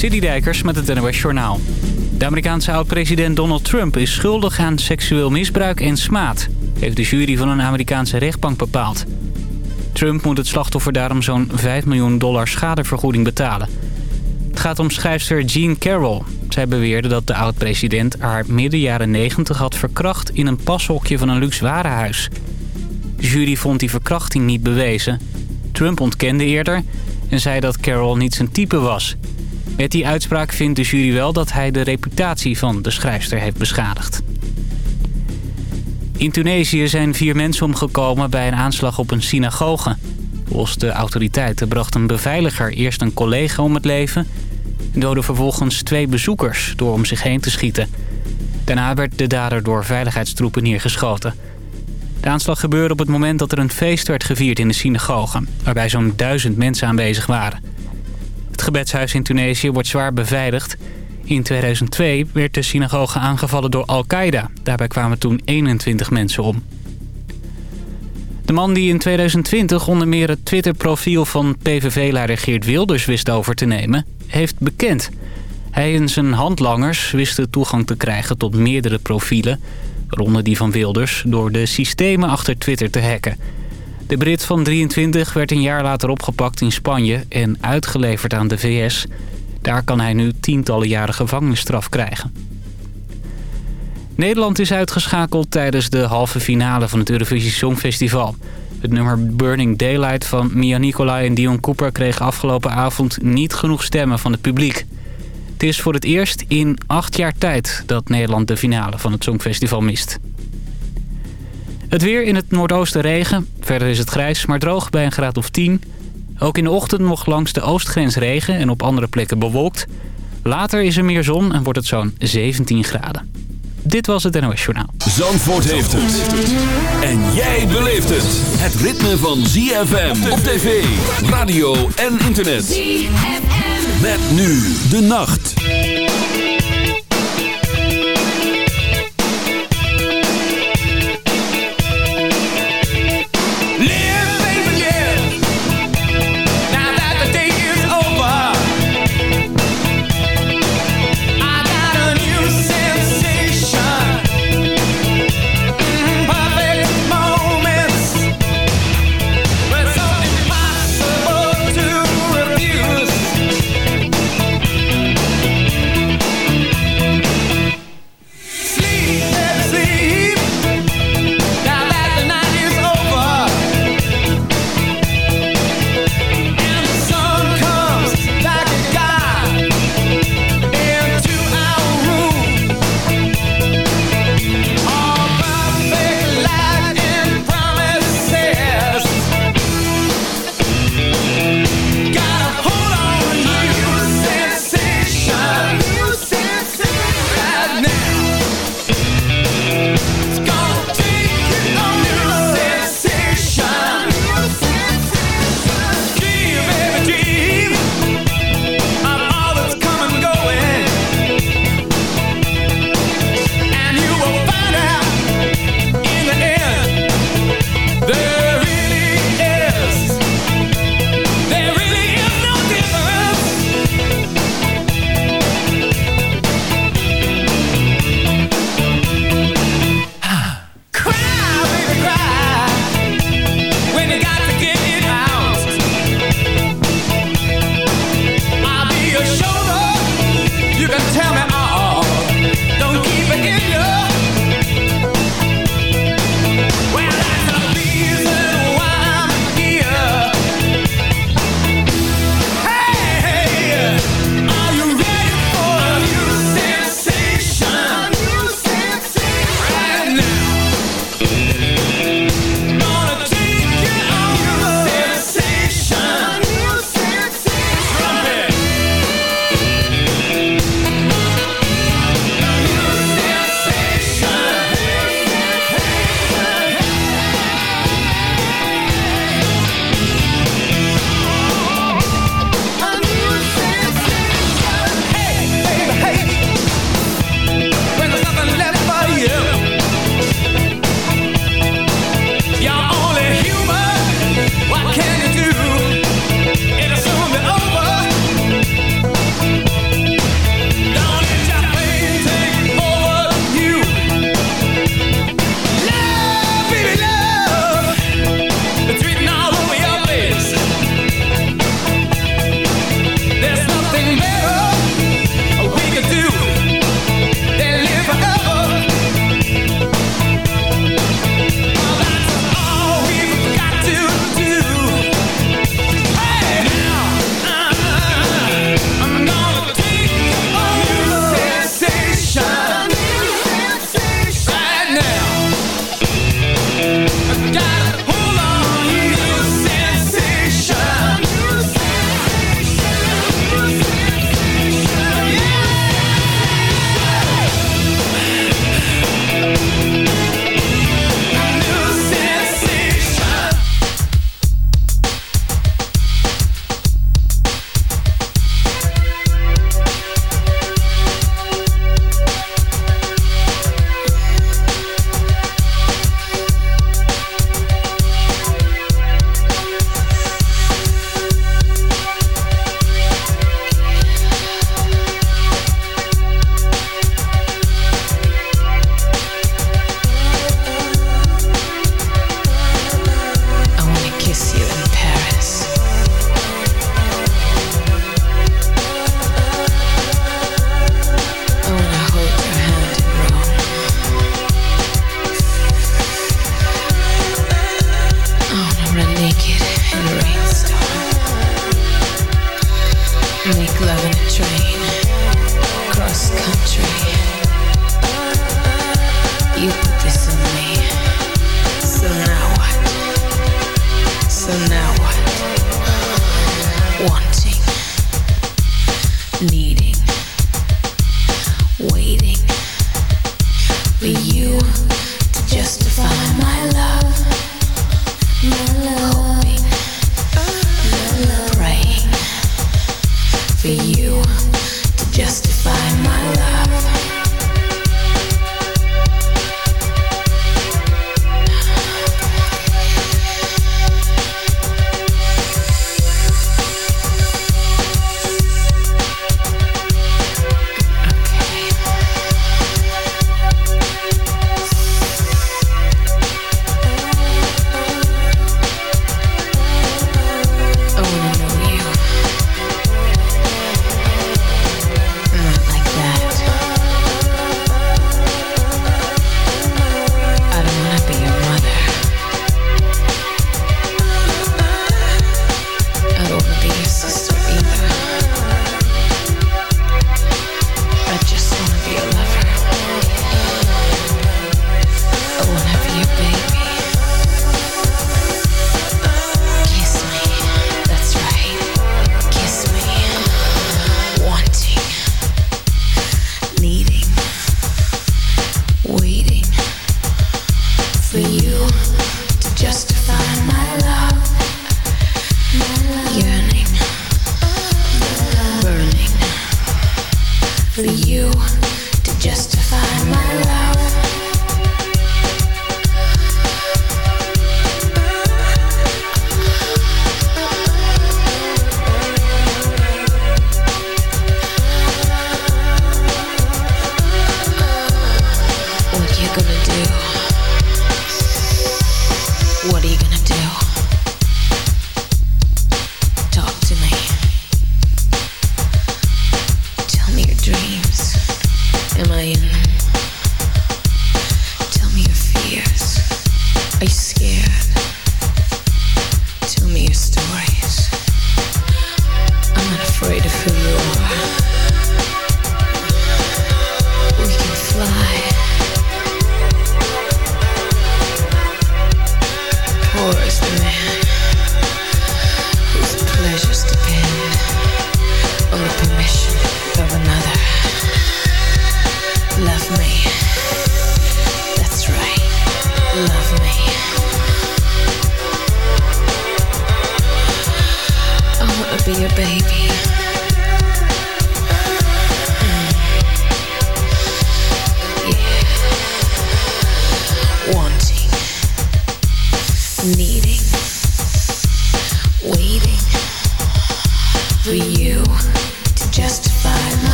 Dijkers met het NOS Journaal. De Amerikaanse oud-president Donald Trump is schuldig aan seksueel misbruik en smaad... heeft de jury van een Amerikaanse rechtbank bepaald. Trump moet het slachtoffer daarom zo'n 5 miljoen dollar schadevergoeding betalen. Het gaat om schrijfster Jean Carroll. Zij beweerde dat de oud-president haar midden jaren 90 had verkracht... in een pashokje van een luxe warenhuis. De jury vond die verkrachting niet bewezen. Trump ontkende eerder en zei dat Carroll niet zijn type was... Met die uitspraak vindt de jury wel dat hij de reputatie van de schrijfster heeft beschadigd. In Tunesië zijn vier mensen omgekomen bij een aanslag op een synagoge. Volgens de autoriteiten bracht een beveiliger eerst een collega om het leven... en doodde vervolgens twee bezoekers door om zich heen te schieten. Daarna werd de dader door veiligheidstroepen neergeschoten. De aanslag gebeurde op het moment dat er een feest werd gevierd in de synagoge... waarbij zo'n duizend mensen aanwezig waren... Het gebedshuis in Tunesië wordt zwaar beveiligd. In 2002 werd de synagoge aangevallen door Al-Qaeda. Daarbij kwamen toen 21 mensen om. De man die in 2020 onder meer het Twitter-profiel van PVV-leider Geert Wilders wist over te nemen, heeft bekend. Hij en zijn handlangers wisten toegang te krijgen tot meerdere profielen, waaronder die van Wilders, door de systemen achter Twitter te hacken. De Brit van 23 werd een jaar later opgepakt in Spanje en uitgeleverd aan de VS. Daar kan hij nu tientallen jaren gevangenisstraf krijgen. Nederland is uitgeschakeld tijdens de halve finale van het Eurovisie Songfestival. Het nummer Burning Daylight van Mia Nicolai en Dion Cooper kreeg afgelopen avond niet genoeg stemmen van het publiek. Het is voor het eerst in acht jaar tijd dat Nederland de finale van het Songfestival mist. Het weer in het noordoosten regen. Verder is het grijs, maar droog bij een graad of 10. Ook in de ochtend nog langs de oostgrens regen en op andere plekken bewolkt. Later is er meer zon en wordt het zo'n 17 graden. Dit was het NOS Journaal. Zandvoort heeft het. En jij beleeft het. Het ritme van ZFM op tv, radio en internet. ZFM. Met nu de nacht.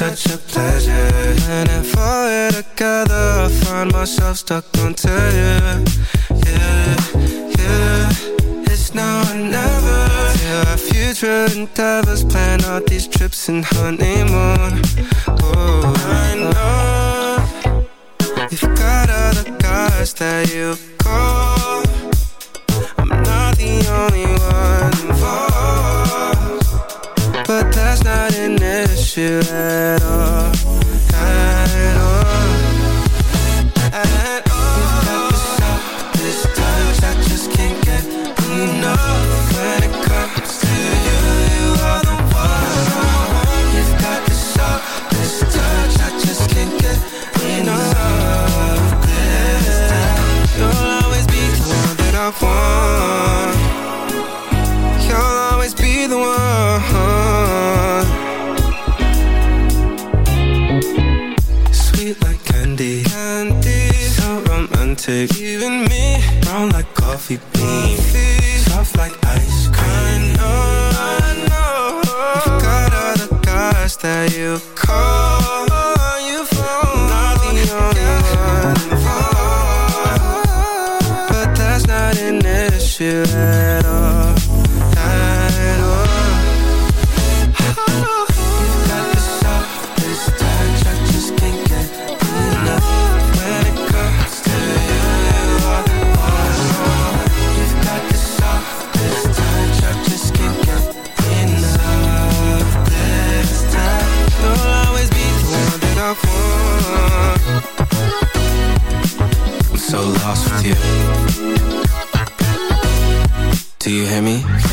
such a pleasure. And if all we're together I find myself stuck on to you Yeah, yeah. It's now or never. Yeah, our future endeavors Plan out these trips and honeymoon. Oh, I know. You've got all the guys that you. Do you hear me?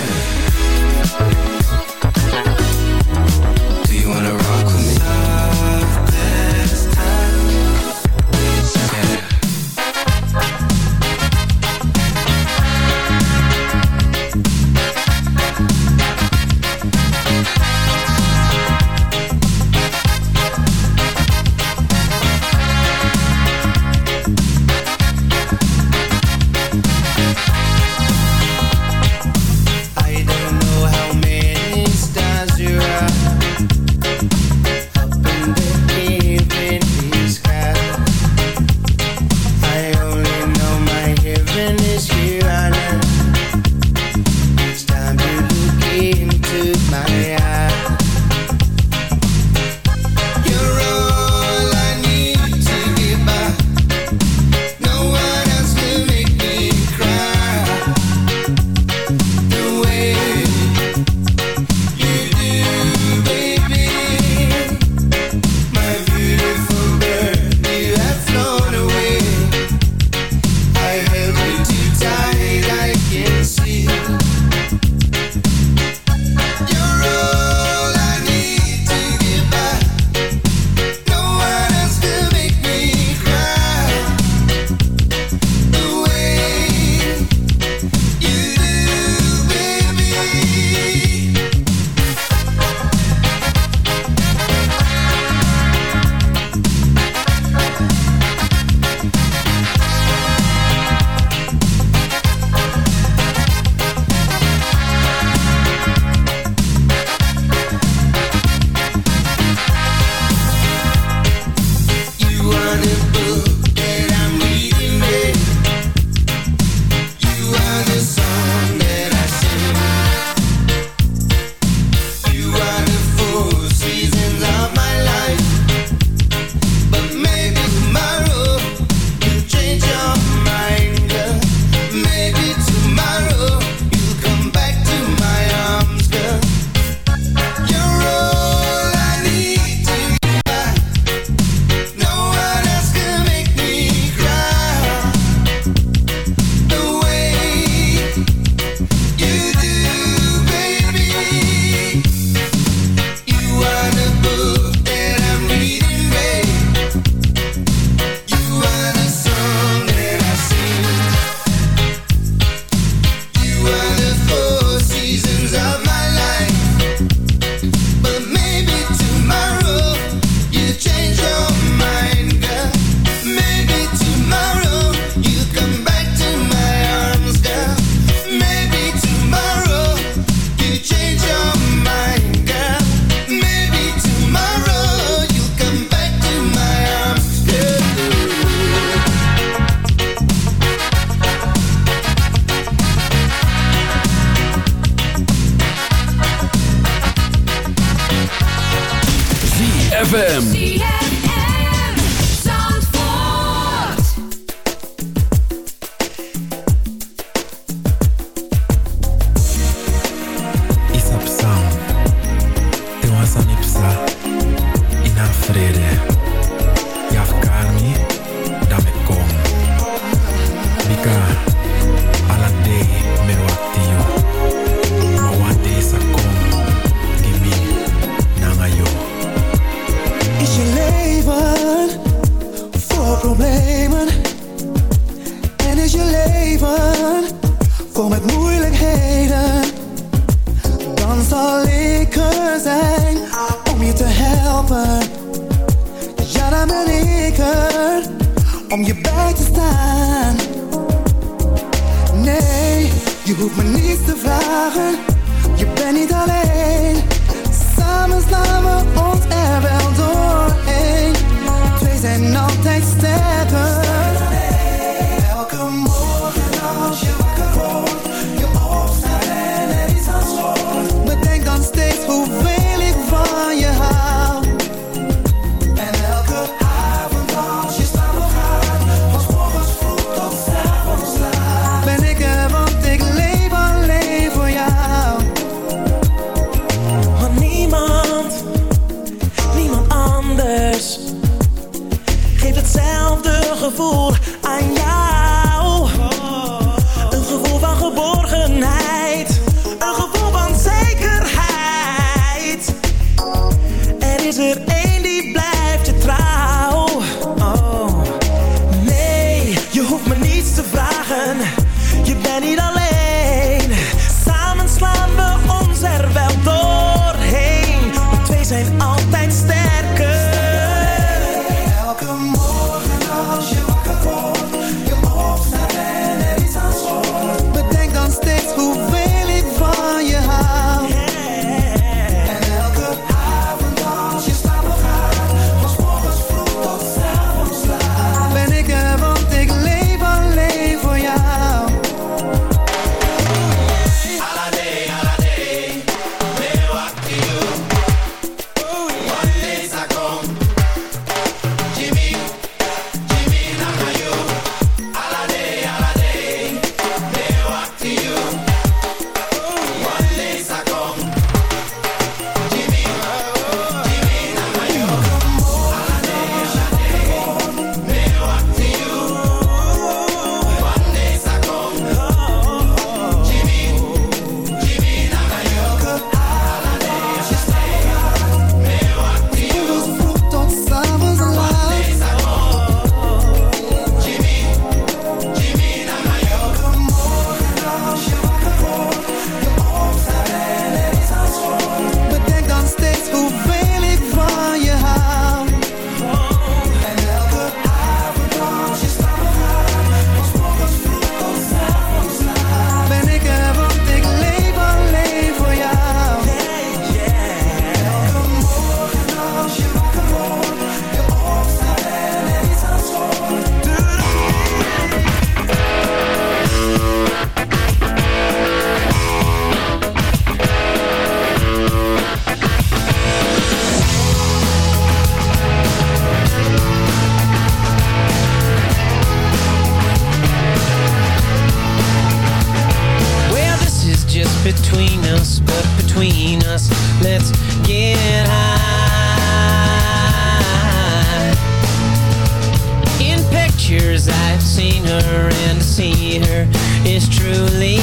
Truly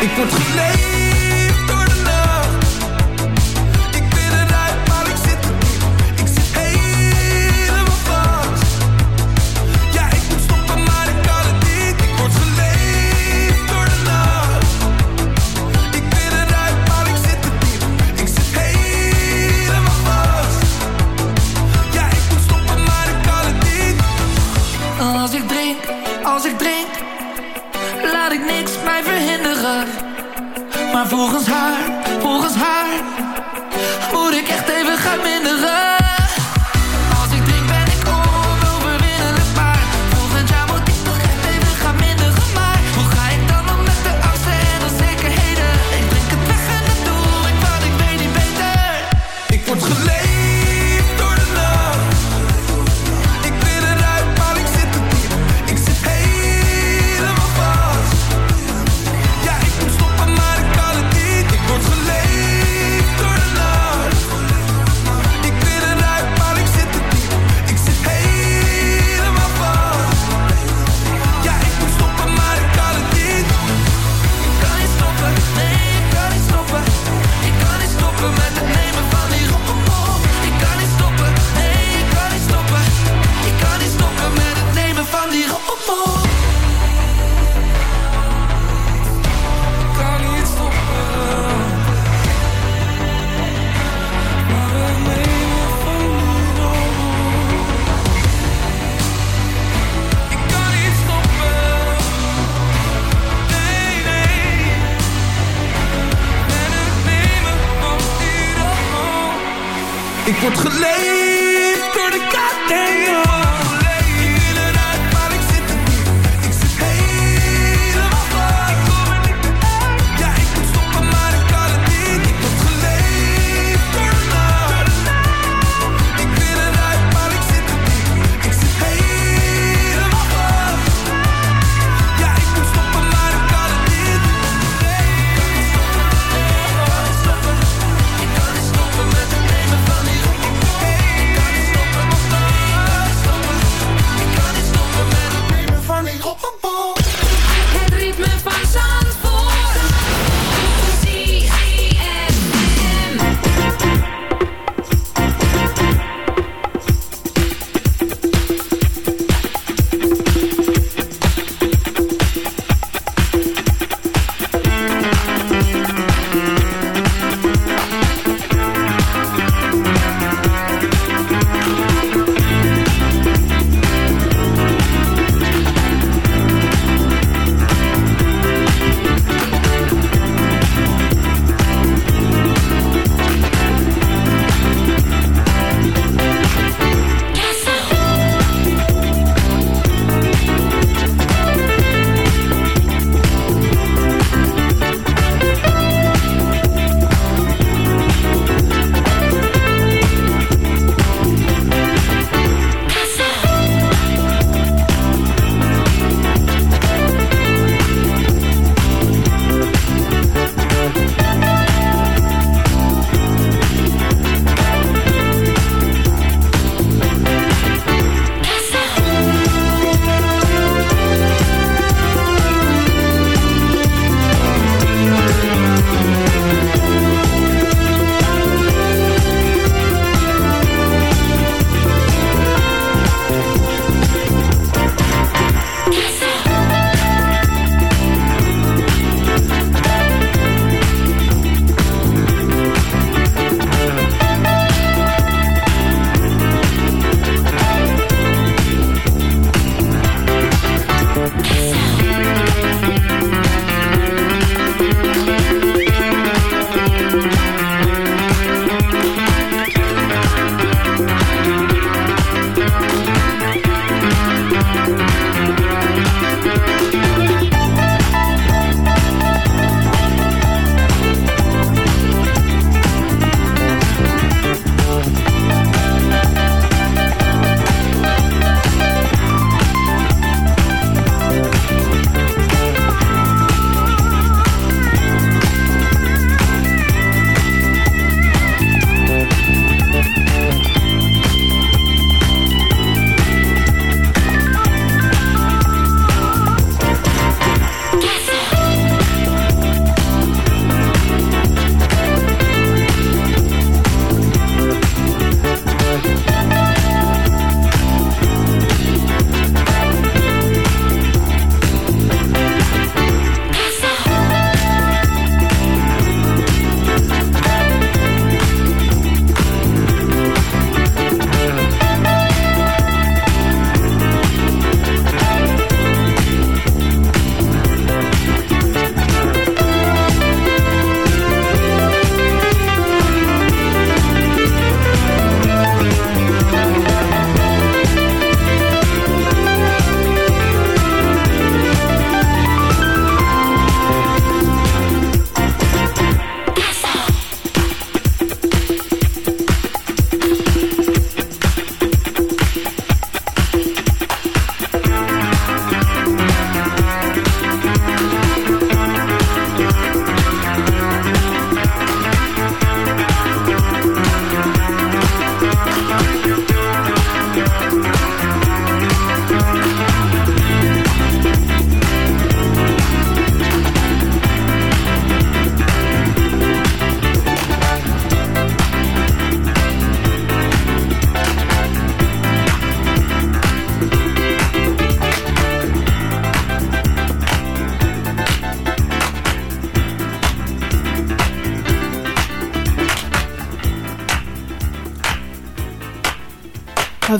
Ik word geleefd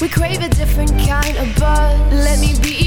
We crave a different kind of buzz. Let me be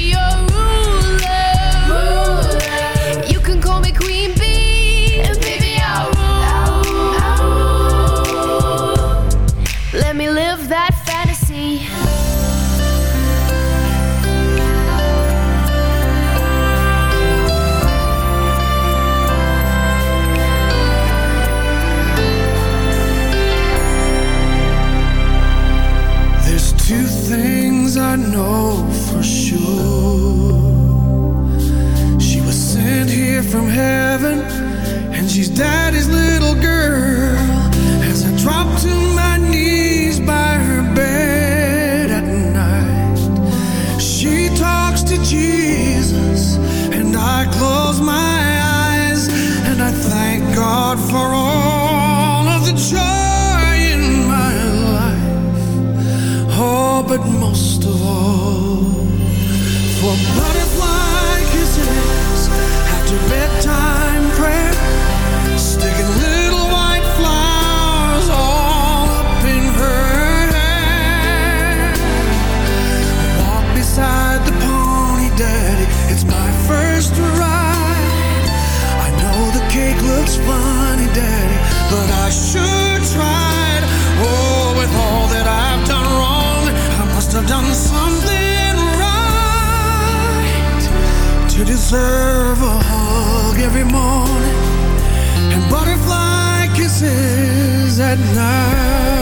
deserve a hug every morning and butterfly kisses at night.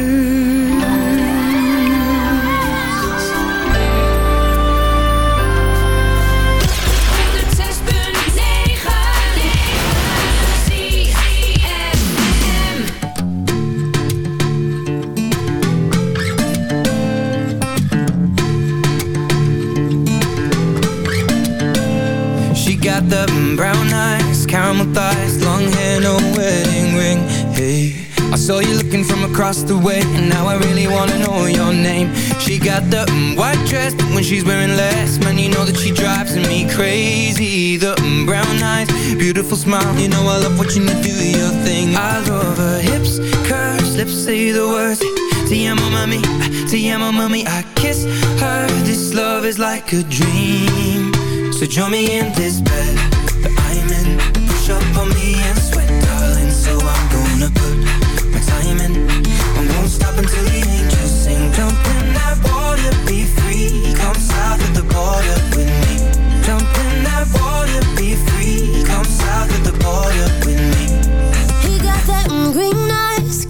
Saw you looking from across the way, and now I really wanna know your name. She got the mm, white dress, when she's wearing less, man, you know that she drives me crazy. The mm, brown eyes, beautiful smile, you know I love watching you do your thing. I love her hips, curves, lips say the words. Te amo, mami, te amo, mami. I kiss her. This love is like a dream. So join me in this bed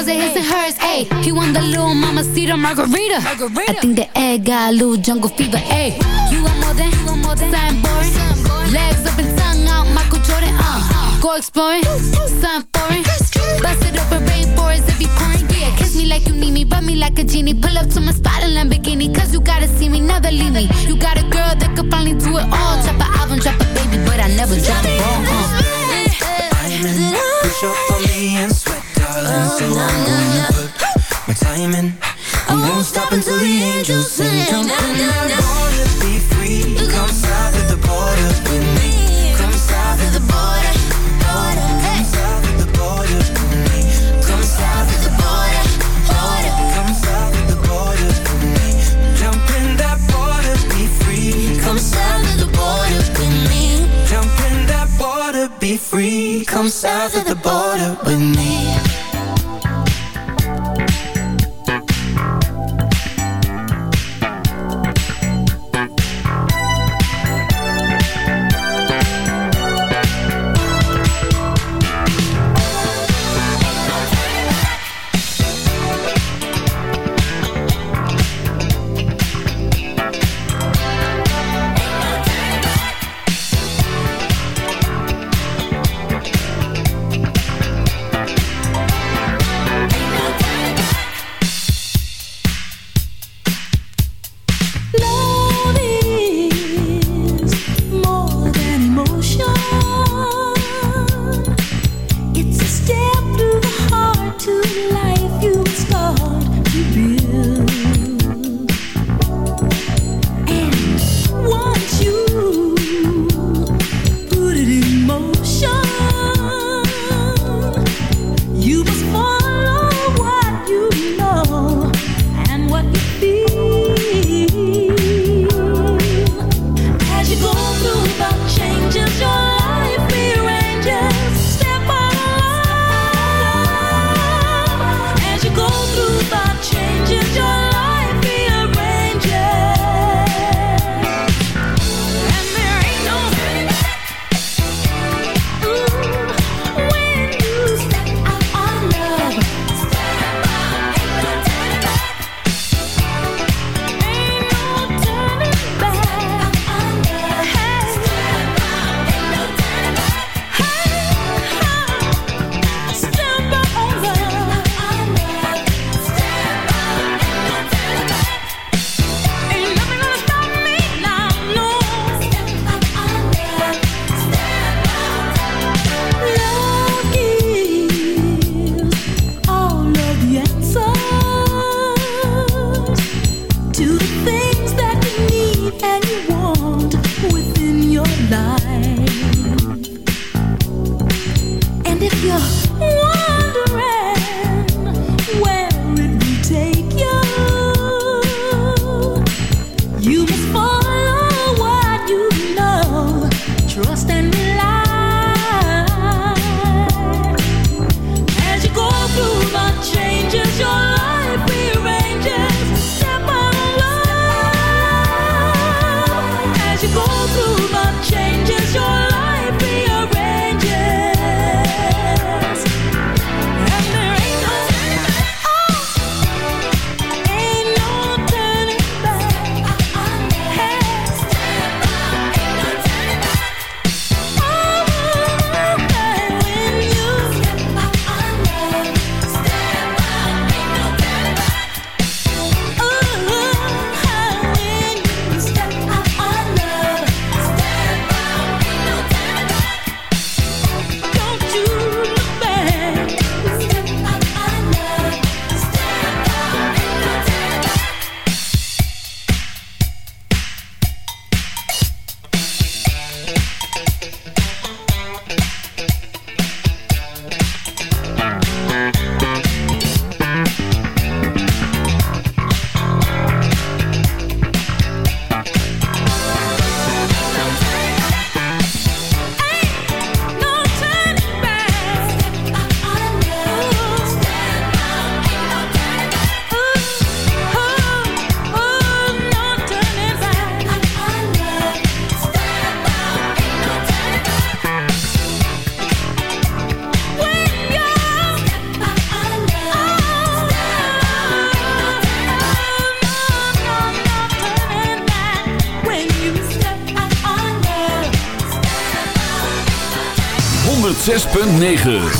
My closet, his and hers. Ayy, he want the little mama cedar margarita. margarita. I think the egg got a little jungle fever. Ayy, you want more than, you want more than something boring. Legs up and tongue out, Michael Jordan. Uh, go exploring, something foreign. Bust it open, rainforest if you pouring. Yeah, kiss me like you need me, rub me like a genie. Pull up to my spot in Lamborghini, cause you gotta see me, never leave me. You got a girl that could finally do it all. Drop an album, drop a baby, but I never drop the ball. Uh. Push up on me and sweat, darling. So I'm gonna put my time in. I won't stop until the angels sing. Jump in the water, be free. Come south of the border with me. Come south of the border, border. Come south of the border with me. Come south of the border, border. Come south of the border with me. Jump in that be free. Come south of the border with me. Jump in that be free. Come south of the border with me. 9.